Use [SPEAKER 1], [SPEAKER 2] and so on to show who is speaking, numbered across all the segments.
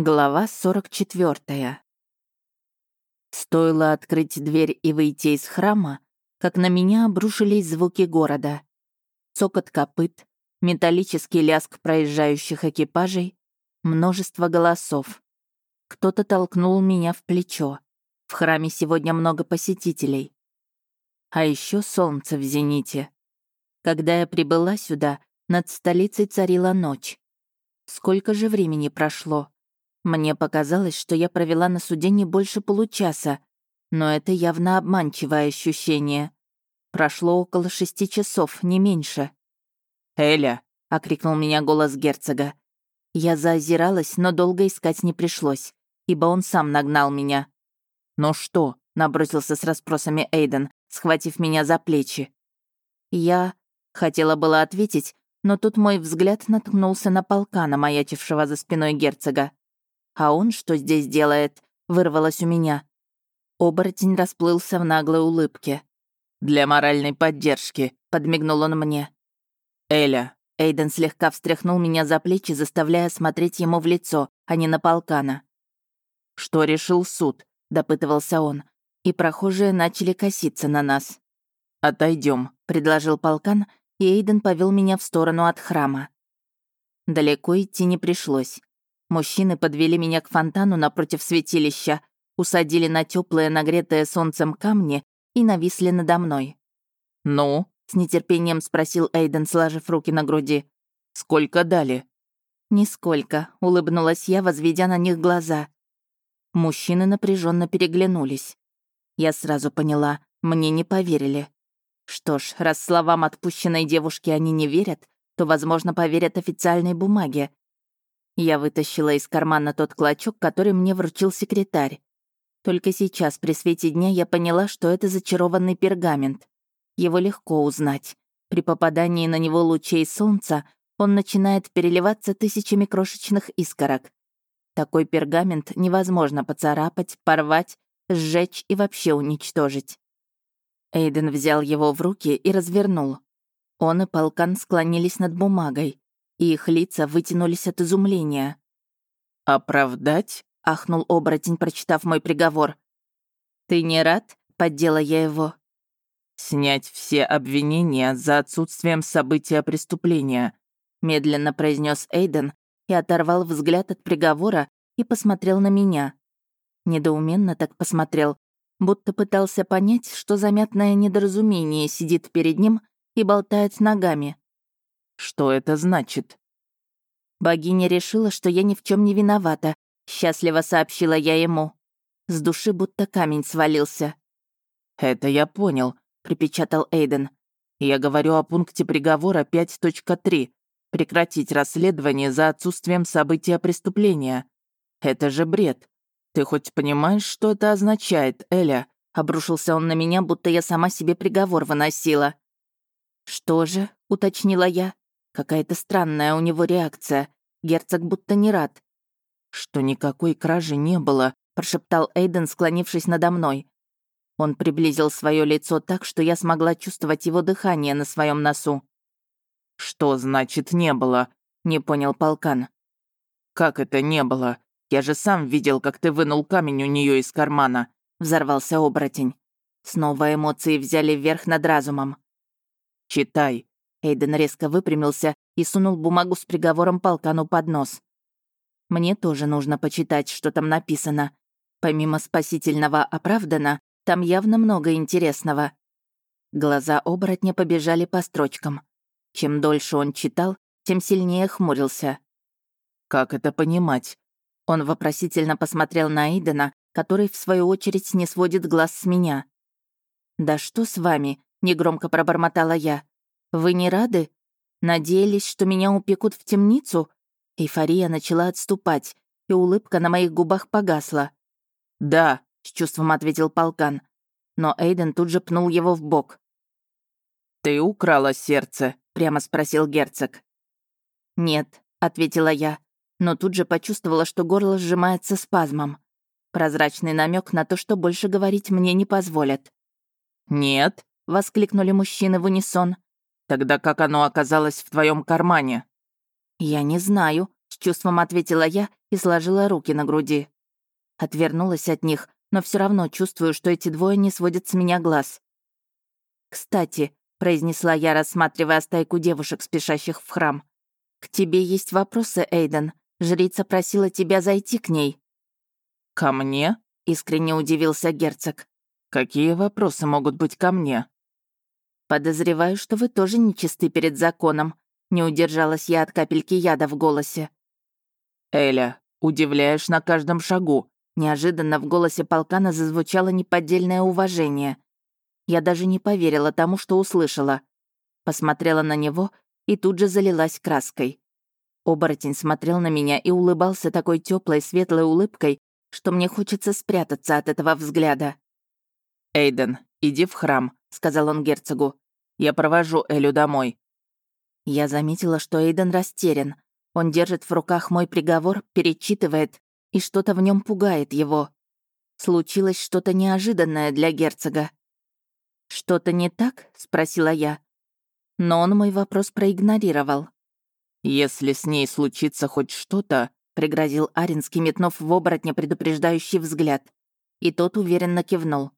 [SPEAKER 1] Глава 44. Стоило открыть дверь и выйти из храма, как на меня обрушились звуки города. Цокот копыт, металлический лязг проезжающих экипажей, множество голосов. Кто-то толкнул меня в плечо. В храме сегодня много посетителей. А еще солнце в зените. Когда я прибыла сюда, над столицей царила ночь. Сколько же времени прошло? Мне показалось, что я провела на суде не больше получаса, но это явно обманчивое ощущение. Прошло около шести часов, не меньше.
[SPEAKER 2] «Эля!» — окрикнул
[SPEAKER 1] меня голос герцога. Я заозиралась, но долго искать не пришлось, ибо он сам нагнал меня.
[SPEAKER 2] «Ну что?» — набросился с расспросами Эйден, схватив меня за плечи.
[SPEAKER 1] Я хотела было ответить, но тут мой взгляд наткнулся на полкана, маячившего за спиной герцога. «А он что здесь делает?» — вырвалось у меня. Оборотень расплылся в наглой улыбке.
[SPEAKER 2] «Для моральной поддержки», — подмигнул он мне.
[SPEAKER 1] «Эля». Эйден слегка встряхнул меня за плечи, заставляя смотреть ему в лицо, а не на полкана.
[SPEAKER 2] «Что решил суд?» — допытывался он. И прохожие начали коситься на нас.
[SPEAKER 1] Отойдем, предложил полкан, и Эйден повел меня в сторону от храма. Далеко идти не пришлось. Мужчины подвели меня к фонтану напротив святилища, усадили на теплые, нагретые солнцем камни и нависли надо мной.
[SPEAKER 2] «Ну?» — с нетерпением спросил Эйден, сложив руки на груди. «Сколько дали?»
[SPEAKER 1] «Нисколько», — улыбнулась я, возведя на них глаза. Мужчины напряженно переглянулись. Я сразу поняла, мне не поверили. Что ж, раз словам отпущенной девушки они не верят, то, возможно, поверят официальной бумаге, я вытащила из кармана тот клочок, который мне вручил секретарь. Только сейчас, при свете дня, я поняла, что это зачарованный пергамент. Его легко узнать. При попадании на него лучей солнца он начинает переливаться тысячами крошечных искорок. Такой пергамент невозможно поцарапать, порвать, сжечь и вообще уничтожить. Эйден взял его в руки и развернул. Он и полкан склонились над бумагой и их лица вытянулись от изумления.
[SPEAKER 2] «Оправдать?»
[SPEAKER 1] — ахнул оборотень, прочитав мой приговор. «Ты не рад?» — поддела я его.
[SPEAKER 2] «Снять все обвинения за отсутствием события преступления», — медленно произнес Эйден и оторвал взгляд от приговора и посмотрел на меня. Недоуменно так посмотрел, будто пытался понять, что замятное недоразумение сидит перед ним и болтает ногами. Что это значит?
[SPEAKER 1] Богиня решила, что я ни в чем не виновата, счастливо сообщила я ему. С души будто камень свалился.
[SPEAKER 2] Это я понял, припечатал Эйден. Я говорю о пункте приговора 5.3. Прекратить расследование за отсутствием события преступления. Это же бред. Ты хоть понимаешь, что это означает, Эля? Обрушился он на меня, будто я сама себе приговор выносила.
[SPEAKER 1] «Что же?» — уточнила я. Какая-то странная у него реакция. Герцог будто не рад.
[SPEAKER 2] «Что никакой кражи не было», — прошептал Эйден, склонившись надо мной.
[SPEAKER 1] Он приблизил свое лицо так, что я смогла чувствовать его дыхание на своем носу.
[SPEAKER 2] «Что значит «не было»?» — не понял полкан. «Как это не было? Я же сам видел, как ты вынул камень у нее из кармана», — взорвался оборотень.
[SPEAKER 1] Снова эмоции взяли вверх над разумом.
[SPEAKER 2] «Читай»,
[SPEAKER 1] Эйден резко выпрямился и сунул бумагу с приговором полкану под нос. «Мне тоже нужно почитать, что там написано. Помимо спасительного «оправдано», там явно много интересного». Глаза оборотня побежали по строчкам. Чем дольше он читал, тем сильнее хмурился.
[SPEAKER 2] «Как это понимать?»
[SPEAKER 1] Он вопросительно посмотрел на Эйдена, который, в свою очередь, не сводит глаз с меня. «Да что с вами?» — негромко пробормотала я. Вы не рады? Надеялись, что меня упекут в темницу?» Эйфория начала отступать, и улыбка на моих губах погасла.
[SPEAKER 2] «Да», —
[SPEAKER 1] с чувством ответил полкан. Но Эйден тут же пнул его в бок.
[SPEAKER 2] «Ты украла сердце?» — прямо спросил герцог.
[SPEAKER 1] «Нет», — ответила я, но тут же почувствовала, что горло сжимается спазмом. Прозрачный намек на то, что больше говорить мне не позволят.
[SPEAKER 2] «Нет», — воскликнули мужчины в унисон. Тогда как оно оказалось в твоем кармане?
[SPEAKER 1] Я не знаю, с чувством ответила я и сложила руки на груди. Отвернулась от них, но все равно чувствую, что эти двое не сводят с меня глаз. «Кстати», — произнесла я, рассматривая стайку девушек, спешащих в храм, «к тебе есть вопросы, Эйден. Жрица просила тебя зайти к ней».
[SPEAKER 2] «Ко мне?» — искренне удивился герцог. «Какие вопросы могут быть ко мне?»
[SPEAKER 1] «Подозреваю, что вы тоже нечисты перед законом», — не удержалась я от капельки яда в голосе.
[SPEAKER 2] «Эля, удивляешь на каждом шагу»,
[SPEAKER 1] Неожиданно в голосе полкана зазвучало неподдельное уважение. Я даже не поверила тому, что услышала. Посмотрела на него и тут же залилась краской. Оборотень смотрел на меня и улыбался такой теплой светлой улыбкой, что мне хочется спрятаться от этого взгляда.
[SPEAKER 2] «Эйден, иди в храм», — сказал он герцогу. «Я провожу Элю домой».
[SPEAKER 1] Я заметила, что Эйден растерян. Он держит в руках мой приговор, перечитывает, и что-то в нем пугает его. Случилось что-то неожиданное для герцога. «Что-то не так?» — спросила я. Но он мой вопрос проигнорировал.
[SPEAKER 2] «Если с ней случится хоть что-то», —
[SPEAKER 1] пригрозил Аринский, метнув в оборотня предупреждающий взгляд. И тот уверенно кивнул.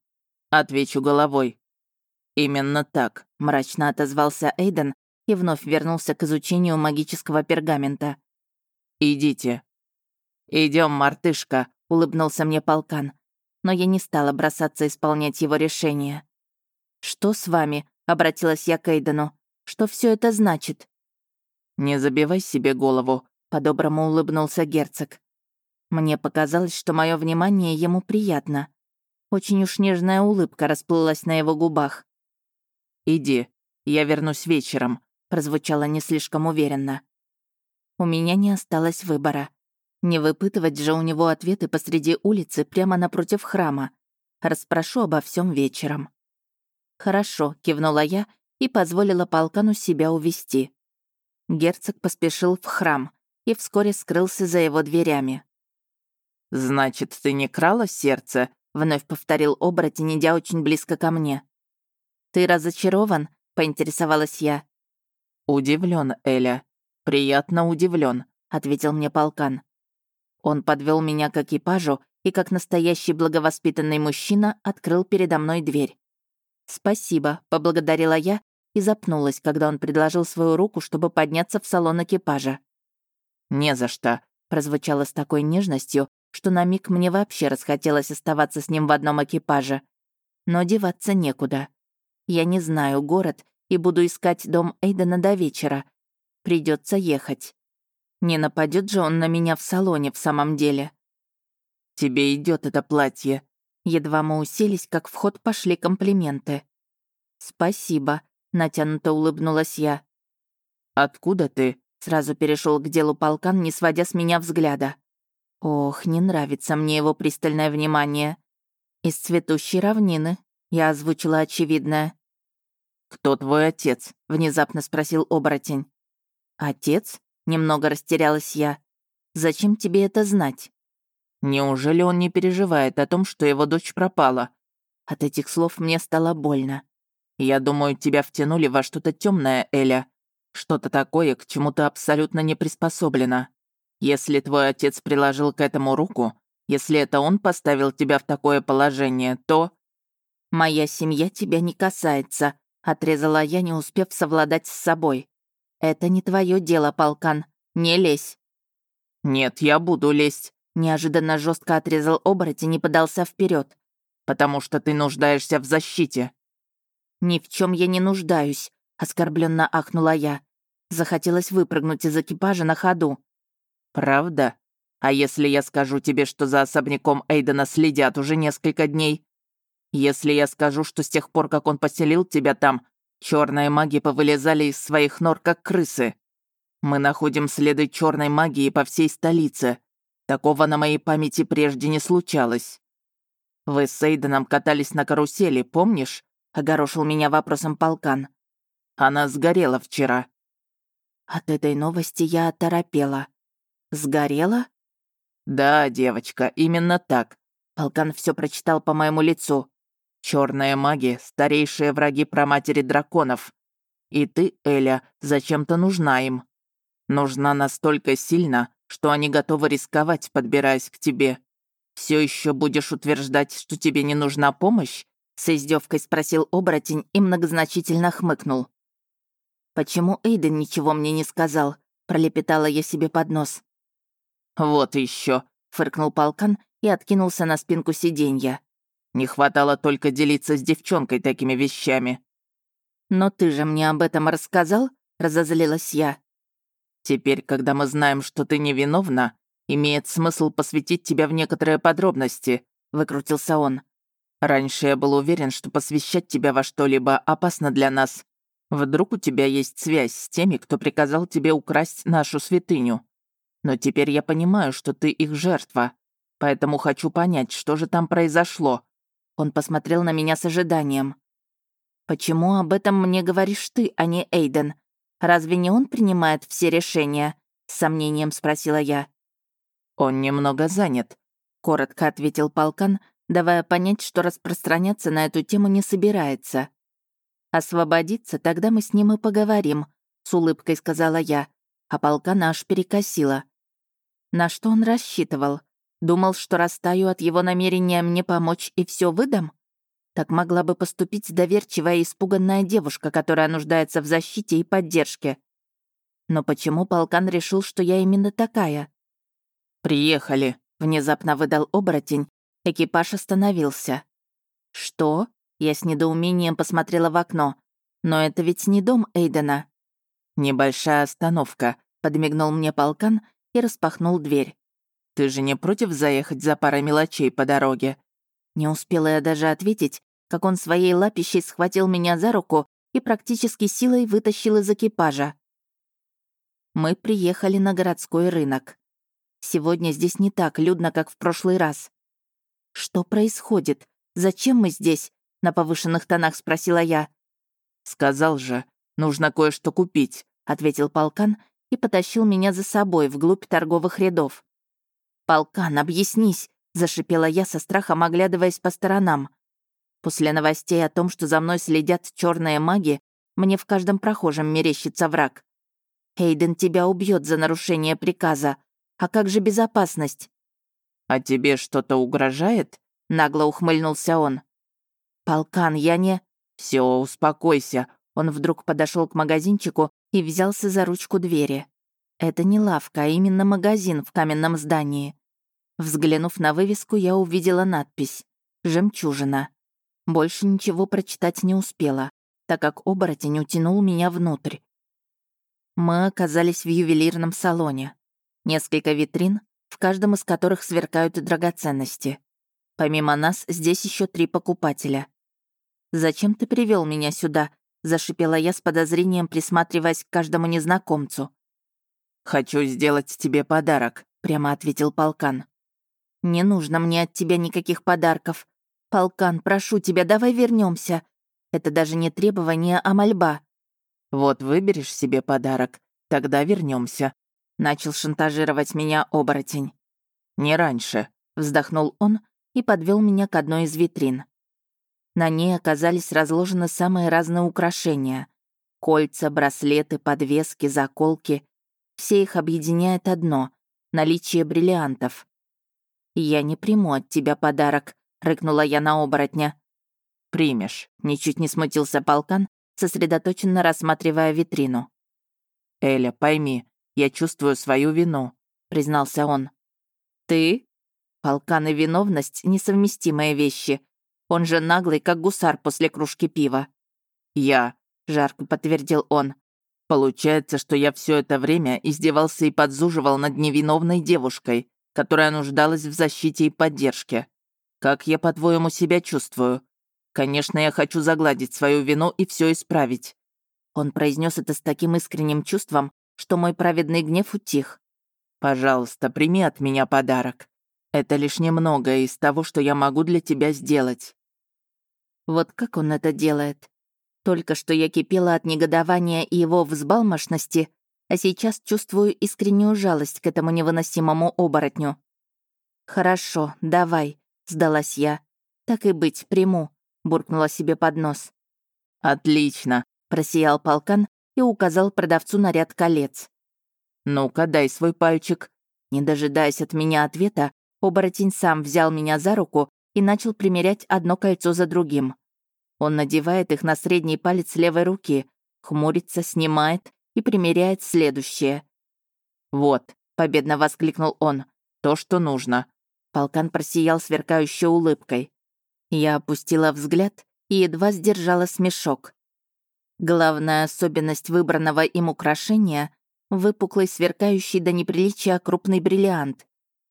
[SPEAKER 2] «Отвечу головой». «Именно так», — мрачно отозвался Эйден и вновь вернулся к изучению магического пергамента. «Идите», Идем, мартышка», — улыбнулся мне полкан. Но я не стала бросаться исполнять его решение.
[SPEAKER 1] «Что с вами?» — обратилась я к Эйдену. «Что все это значит?»
[SPEAKER 2] «Не забивай себе голову», — по-доброму улыбнулся герцог.
[SPEAKER 1] Мне показалось, что мое внимание ему приятно. Очень уж нежная улыбка расплылась на его губах.
[SPEAKER 2] «Иди, я вернусь вечером», — прозвучало не слишком уверенно.
[SPEAKER 1] У меня не осталось выбора. Не выпытывать же у него ответы посреди улицы прямо напротив храма. Расспрошу обо всем вечером. «Хорошо», — кивнула я и позволила полкану себя увести. Герцог поспешил в храм и вскоре скрылся за его дверями.
[SPEAKER 2] «Значит, ты не крала сердце?» — вновь повторил оборотень, идя очень близко ко мне.
[SPEAKER 1] «Ты разочарован?» — поинтересовалась я.
[SPEAKER 2] Удивлен, Эля. Приятно удивлен, ответил мне полкан.
[SPEAKER 1] Он подвел меня к экипажу и, как настоящий благовоспитанный мужчина, открыл передо мной дверь. «Спасибо», — поблагодарила я и запнулась, когда он предложил свою руку, чтобы подняться в салон экипажа.
[SPEAKER 2] «Не за что», — прозвучало с такой нежностью, что на миг мне вообще расхотелось оставаться с ним в одном экипаже.
[SPEAKER 1] Но деваться некуда. Я не знаю город и буду искать дом Эйдена до вечера. Придется ехать. Не нападет же он на меня в салоне в самом деле.
[SPEAKER 2] «Тебе идет это платье».
[SPEAKER 1] Едва мы уселись, как в ход пошли комплименты. «Спасибо», — натянуто улыбнулась я.
[SPEAKER 2] «Откуда ты?»
[SPEAKER 1] — сразу перешел к делу полкан, не сводя с меня взгляда. Ох, не нравится мне его пристальное внимание. Из цветущей равнины. Я озвучила очевидное.
[SPEAKER 2] «Кто твой отец?» — внезапно спросил оборотень.
[SPEAKER 1] «Отец?» Немного растерялась я. «Зачем тебе это знать?»
[SPEAKER 2] Неужели он не переживает о том, что его дочь пропала?
[SPEAKER 1] От этих слов мне стало больно.
[SPEAKER 2] Я думаю, тебя втянули во что-то темное, Эля. Что-то такое, к чему ты абсолютно не приспособлена. Если твой отец приложил к этому руку, если это он поставил тебя в такое положение, то...
[SPEAKER 1] «Моя семья тебя не касается», — отрезала я, не успев совладать с собой. «Это не твое дело, полкан. Не лезь».
[SPEAKER 2] «Нет, я буду лезть», —
[SPEAKER 1] неожиданно жестко отрезал оборотень и подался вперед.
[SPEAKER 2] «Потому что ты нуждаешься в защите».
[SPEAKER 1] «Ни в чем я не нуждаюсь», — оскорбленно ахнула я. Захотелось выпрыгнуть из экипажа на ходу.
[SPEAKER 2] «Правда? А если я скажу тебе, что за особняком Эйдена следят уже несколько дней? Если я скажу, что с тех пор, как он поселил тебя там, Черные маги повылезали из своих нор, как крысы. Мы находим следы черной магии по всей столице. Такого на моей памяти прежде не случалось. Вы с Эйденом катались на карусели, помнишь? Огорошил меня вопросом полкан. Она сгорела вчера.
[SPEAKER 1] От этой новости я оторопела. Сгорела?
[SPEAKER 2] Да, девочка, именно так.
[SPEAKER 1] Полкан все прочитал по моему лицу.
[SPEAKER 2] Черные маги — старейшие враги проматери драконов. И ты, Эля, зачем-то нужна им. Нужна настолько сильно, что они готовы рисковать, подбираясь к тебе. Все еще будешь утверждать, что тебе не нужна помощь?» С издевкой спросил оборотень и многозначительно хмыкнул.
[SPEAKER 1] «Почему Эйден ничего мне не сказал?» пролепетала я себе под нос.
[SPEAKER 2] «Вот еще, фыркнул полкан и откинулся на спинку сиденья. «Не хватало только делиться с девчонкой такими вещами».
[SPEAKER 1] «Но ты же мне об этом рассказал?» — разозлилась я.
[SPEAKER 2] «Теперь, когда мы знаем, что ты невиновна, имеет смысл посвятить тебя в некоторые подробности», — выкрутился он. «Раньше я был уверен, что посвящать тебя во что-либо опасно для нас. Вдруг у тебя есть связь с теми, кто приказал тебе украсть нашу святыню. Но теперь я понимаю, что ты их жертва. Поэтому хочу понять, что же там произошло».
[SPEAKER 1] Он посмотрел на меня с ожиданием. «Почему об этом мне говоришь ты, а не Эйден? Разве не он принимает все решения?» С сомнением спросила я.
[SPEAKER 2] «Он немного занят», — коротко ответил полкан, давая понять, что распространяться на эту тему не собирается.
[SPEAKER 1] «Освободиться, тогда мы с ним и поговорим», — с улыбкой сказала я, а полка наш перекосила. На что он рассчитывал? Думал, что растаю от его намерения мне помочь и все выдам? Так могла бы поступить доверчивая и испуганная девушка, которая нуждается в защите и поддержке. Но почему полкан решил, что я именно такая?
[SPEAKER 2] «Приехали», — внезапно выдал оборотень. Экипаж остановился.
[SPEAKER 1] «Что?» — я с недоумением посмотрела в окно. «Но это ведь не дом Эйдена».
[SPEAKER 2] «Небольшая остановка», — подмигнул мне полкан и распахнул дверь. «Ты же не против заехать за парой мелочей по дороге?»
[SPEAKER 1] Не успела я даже ответить, как он своей лапищей схватил меня за руку и практически силой вытащил из экипажа. Мы приехали на городской рынок. Сегодня здесь не так людно, как в прошлый раз. «Что происходит? Зачем мы здесь?» — на повышенных тонах спросила я.
[SPEAKER 2] «Сказал же, нужно кое-что купить», — ответил полкан и потащил меня за собой вглубь торговых рядов.
[SPEAKER 1] «Полкан, объяснись!» — зашипела я со страхом, оглядываясь по сторонам. После новостей о том, что за мной следят черные маги, мне в каждом прохожем мерещится враг. Эйден тебя убьет за нарушение приказа. А как же безопасность?
[SPEAKER 2] «А тебе что-то угрожает?» — нагло ухмыльнулся он.
[SPEAKER 1] «Полкан, я не...»
[SPEAKER 2] Все, успокойся».
[SPEAKER 1] Он вдруг подошел к магазинчику и взялся за ручку двери. Это не лавка, а именно магазин в каменном здании. Взглянув на вывеску, я увидела надпись «Жемчужина». Больше ничего прочитать не успела, так как оборотень утянул меня внутрь. Мы оказались в ювелирном салоне. Несколько витрин, в каждом из которых сверкают драгоценности. Помимо нас, здесь еще три покупателя. «Зачем ты привел меня сюда?» — зашипела я с подозрением, присматриваясь к каждому незнакомцу.
[SPEAKER 2] «Хочу сделать тебе подарок», — прямо ответил полкан.
[SPEAKER 1] «Не нужно мне от тебя никаких подарков. Полкан, прошу тебя, давай вернемся. Это даже не требование, а мольба».
[SPEAKER 2] «Вот выберешь себе подарок, тогда вернемся. начал шантажировать меня оборотень. «Не раньше», — вздохнул он и подвел меня к одной из витрин.
[SPEAKER 1] На ней оказались разложены самые разные украшения. Кольца, браслеты, подвески, заколки. Все их объединяет одно — наличие бриллиантов. «Я не приму от тебя подарок», — рыкнула я на оборотня.
[SPEAKER 2] «Примешь», — ничуть не смутился полкан,
[SPEAKER 1] сосредоточенно рассматривая витрину.
[SPEAKER 2] «Эля, пойми, я чувствую свою вину», — признался он.
[SPEAKER 1] «Ты?» Полкан и виновность — несовместимые вещи. Он же наглый, как гусар после кружки пива.
[SPEAKER 2] «Я», — жарко подтвердил он. «Получается, что я все это время издевался и подзуживал над невиновной девушкой, которая нуждалась в защите и поддержке. Как я, по-твоему, себя чувствую? Конечно, я хочу загладить свою вину и все исправить».
[SPEAKER 1] Он произнес это с таким искренним чувством, что мой праведный гнев утих.
[SPEAKER 2] «Пожалуйста, прими от меня подарок. Это лишь немного из того, что я могу для тебя сделать.
[SPEAKER 1] Вот как он это делает? Только что я кипела от негодования и его взбалмошности, а сейчас чувствую искреннюю жалость к этому невыносимому оборотню. «Хорошо, давай», — сдалась я. «Так и быть, приму», — буркнула себе под нос.
[SPEAKER 2] «Отлично», — просиял полкан и указал продавцу на ряд колец. «Ну-ка, дай свой пальчик».
[SPEAKER 1] Не дожидаясь от меня ответа, оборотень сам взял меня за руку и начал примерять одно кольцо за другим. Он надевает их на средний палец левой руки, хмурится, снимает и примеряет следующее. «Вот», — победно воскликнул он, — «то, что нужно». Полкан просиял сверкающей улыбкой. Я опустила взгляд и едва сдержала смешок. Главная особенность выбранного им украшения — выпуклый, сверкающий до неприличия крупный бриллиант.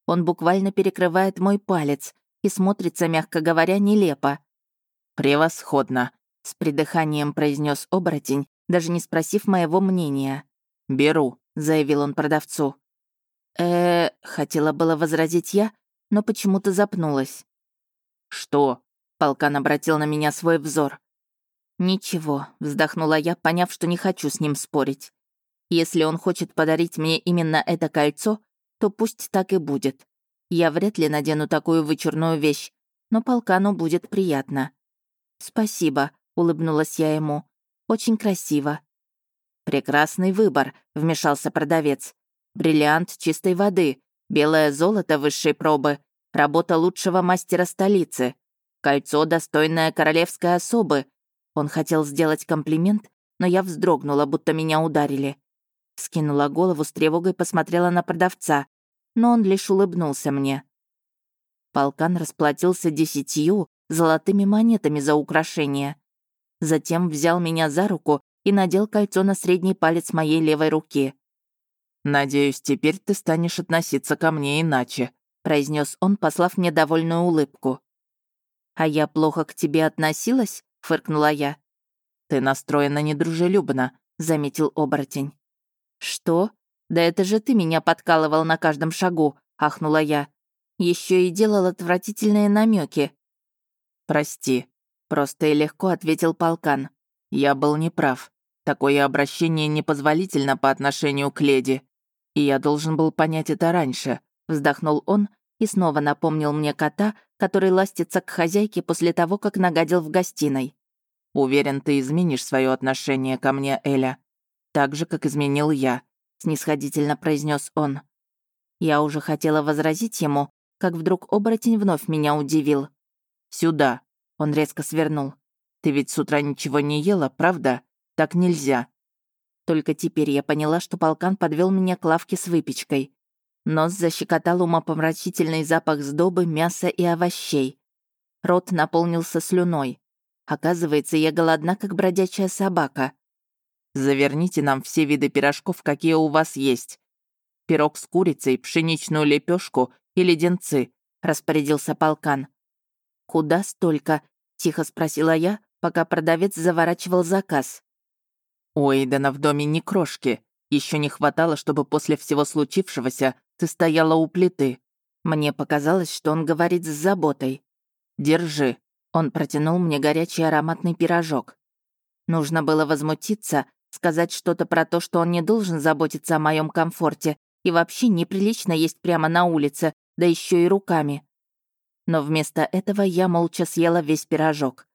[SPEAKER 1] Он буквально перекрывает мой палец и смотрится, мягко говоря, нелепо. «Превосходно», — с придыханием произнес оборотень, даже не спросив моего мнения. «Беру», — заявил он продавцу. э хотела было возразить я, но почему-то запнулась. «Что?» Полкан обратил на меня свой взор. «Ничего», — вздохнула я, поняв, что не хочу с ним спорить. «Если он хочет подарить мне именно это кольцо, то пусть так и будет. Я вряд ли надену такую вычурную вещь, но полкану будет приятно». «Спасибо», — улыбнулась я ему. «Очень красиво». «Прекрасный выбор», — вмешался продавец. «Бриллиант чистой воды, белое золото высшей пробы, работа лучшего мастера столицы. Кольцо, достойное королевской особы. Он хотел сделать комплимент, но я вздрогнула, будто меня ударили. Скинула голову с тревогой, посмотрела на продавца, но он лишь улыбнулся мне. Полкан расплатился десятью золотыми монетами за украшение. Затем взял меня за руку и надел кольцо на средний палец моей левой руки. «Надеюсь, теперь ты станешь относиться ко мне иначе», произнес он, послав мне довольную улыбку. «А я плохо к тебе относилась?» — фыркнула я. «Ты настроена недружелюбно», — заметил оборотень. «Что? Да это же ты меня подкалывал на каждом шагу», — ахнула я. Еще и делал отвратительные намеки. «Прости», — просто и легко ответил полкан. «Я был неправ. Такое обращение непозволительно по отношению к леди. И я должен был понять это раньше», — вздохнул он и снова напомнил мне кота, который ластится к хозяйке после того, как нагадил в гостиной. «Уверен, ты изменишь свое отношение ко мне, Эля. Так же, как изменил я», — снисходительно произнес он. Я уже хотела возразить ему, как вдруг оборотень вновь меня удивил. «Сюда», — он резко свернул. «Ты ведь с утра ничего не ела, правда? Так нельзя». Только теперь я поняла, что полкан подвел меня к лавке с выпечкой. Нос защекотал умопомрачительный запах сдобы, мяса и овощей. Рот наполнился слюной. Оказывается, я голодна, как бродячая собака. «Заверните нам все виды пирожков, какие у вас есть. Пирог с курицей, пшеничную лепешку и леденцы», — распорядился полкан. «Куда столько?» — тихо спросила я, пока продавец заворачивал заказ. «У Эйдена в доме не крошки. Еще не хватало, чтобы после всего случившегося ты стояла у плиты. Мне показалось, что он говорит с заботой. Держи. Он протянул мне горячий ароматный пирожок. Нужно было возмутиться, сказать что-то про то, что он не должен заботиться о моем комфорте и вообще неприлично есть прямо на улице, да еще и руками. Но вместо этого я молча съела весь пирожок.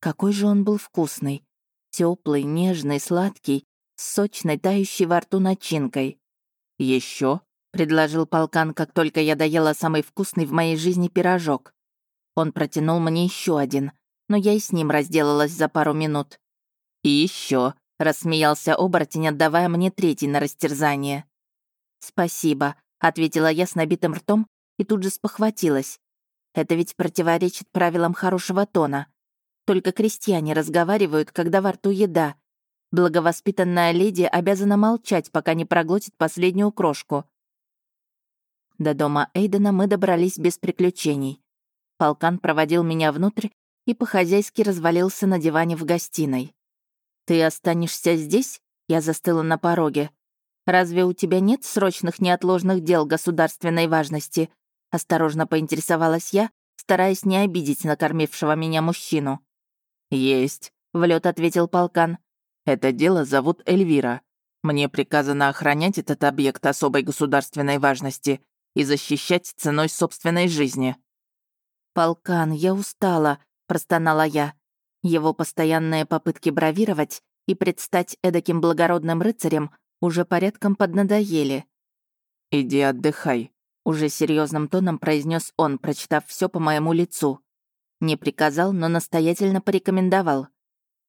[SPEAKER 1] Какой же он был вкусный. теплый, нежный, сладкий, с сочной, тающей во рту начинкой. Еще — предложил полкан, как только я доела самый вкусный в моей жизни пирожок. Он протянул мне еще один, но я и с ним разделалась за пару минут. «И еще, рассмеялся оборотень, отдавая мне третий на растерзание. «Спасибо», — ответила я с набитым ртом и тут же спохватилась. «Это ведь противоречит правилам хорошего тона. Только крестьяне разговаривают, когда во рту еда. Благовоспитанная леди обязана молчать, пока не проглотит последнюю крошку. До дома Эйдена мы добрались без приключений. Полкан проводил меня внутрь и по-хозяйски развалился на диване в гостиной. «Ты останешься здесь?» Я застыла на пороге. «Разве у тебя нет срочных неотложных дел государственной важности?» Осторожно поинтересовалась я, стараясь не обидеть накормившего меня мужчину. «Есть», — в лед ответил полкан. «Это дело зовут Эльвира. Мне приказано охранять этот объект особой государственной важности и защищать ценой собственной жизни. «Полкан, я устала», — простонала я. Его постоянные попытки бравировать и предстать эдаким благородным рыцарем уже порядком поднадоели.
[SPEAKER 2] «Иди отдыхай», — уже серьезным тоном произнес он, прочитав все по моему лицу. Не приказал, но настоятельно порекомендовал.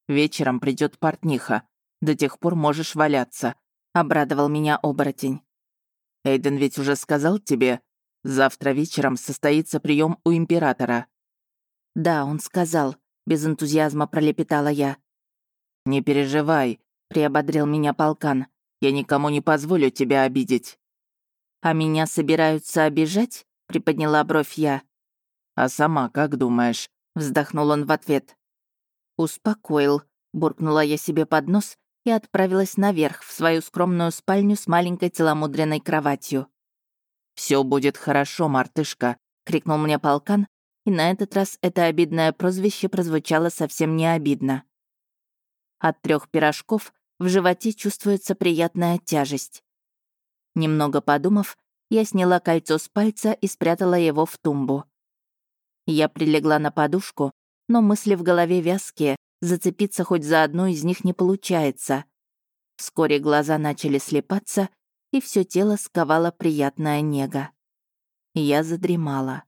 [SPEAKER 2] «Вечером придет портниха. До тех пор можешь валяться», — обрадовал меня оборотень. «Эйден ведь уже сказал тебе, завтра вечером состоится прием у императора».
[SPEAKER 1] «Да, он сказал», — без энтузиазма пролепетала я.
[SPEAKER 2] «Не переживай», — приободрил меня полкан. «Я никому не позволю тебя обидеть».
[SPEAKER 1] «А меня собираются обижать?» — приподняла бровь я.
[SPEAKER 2] «А сама как думаешь?» — вздохнул он в ответ.
[SPEAKER 1] «Успокоил», — буркнула я себе под нос и отправилась наверх, в свою скромную спальню с маленькой целомудренной кроватью.
[SPEAKER 2] Все будет хорошо, мартышка», — крикнул мне полкан,
[SPEAKER 1] и на этот раз это обидное прозвище прозвучало совсем не обидно. От трех пирожков в животе чувствуется приятная тяжесть. Немного подумав, я сняла кольцо с пальца и спрятала его в тумбу. Я прилегла на подушку, но мысли в голове вязкие, зацепиться хоть за одну из них не получается. Вскоре глаза начали слепаться, и все тело сковала приятная нега. Я задремала.